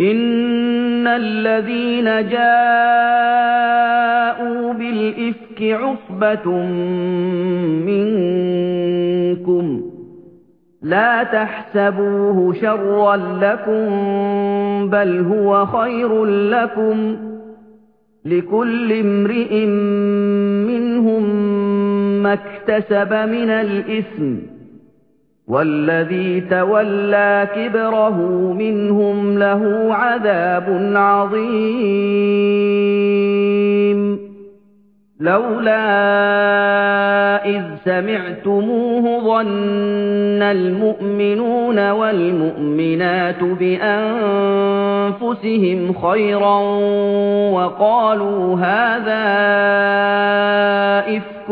إِنَّ الَّذِينَ جَاءُوا بِالْإِفْكِ عُصْبَةٌ مِّنكُمْ ۚ لَا تَحْسَبُوهُ شَرًّا لَّكُم ۖ بَلْ هُوَ خَيْرٌ لَّكُمْ ۚ لِكُلِّ امْرِئٍ مِّنْهُم مَّا اكْتَسَبَ مِنَ الْإِثْمِ ۚ وَالَّذِي تَوَلَّىٰ كِبْرَهُ مِنْهُمْ لَهُ عَذَابٌ عَظِيمٌ. لَّوْلَا إِذْ سَمِعْتُمُوهُ ظَنَّ الْمُؤْمِنُونَ وَالْمُؤْمِنَاتُ بِأَنفُسِهِمْ خَيْرًا وَقَالُوا هَٰذَا إِفْكٌ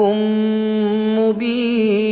مُّبِينٌ.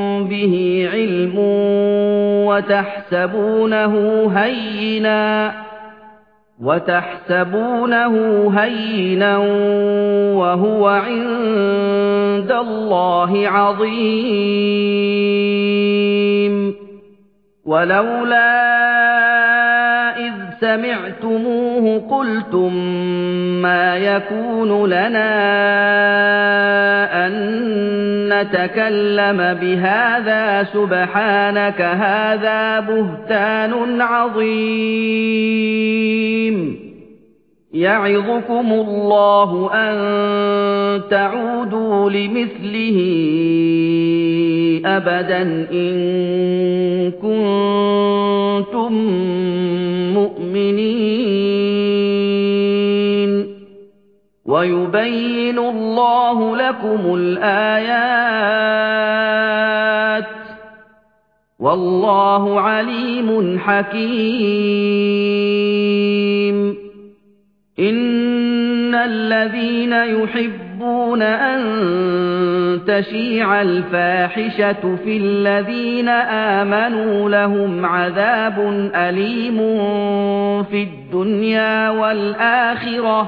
بِهِ عِلْمٌ وَتَحْسَبُونَهُ هَيِّنًا وَتَحْسَبُونَهُ هَيِّنًا وَهُوَ عِندَ اللَّهِ عَظِيمٌ. وَلَوْلَا إِذْ سَمِعْتُمُوهُ قُلْتُم مَّا يَكُونُ لَنَا أَن نَّتَكَلَّمَ بِهَٰذَا سُبْحَانَكَ هَٰذَا بُهْتَانٌ عَظِيمٌ يَعِظُكُمُ اللَّهُ أَن تَعُودُوا لِمِثْلِهِ أَبَدًا إِن كُنتُم وَيُبَيِّنُ اللَّهُ لَكُمُ الْآيَاتِ ۚ وَاللَّهُ عَلِيمٌ حَكِيمٌ. إِنَّ الَّذِينَ يُحِبُّونَ أَن تَشِيعَ الْفَاحِشَةُ فِي الَّذِينَ آمَنُوا لَهُمْ عَذَابٌ أَلِيمٌ فِي الدُّنْيَا وَالْآخِرَةِ ۚ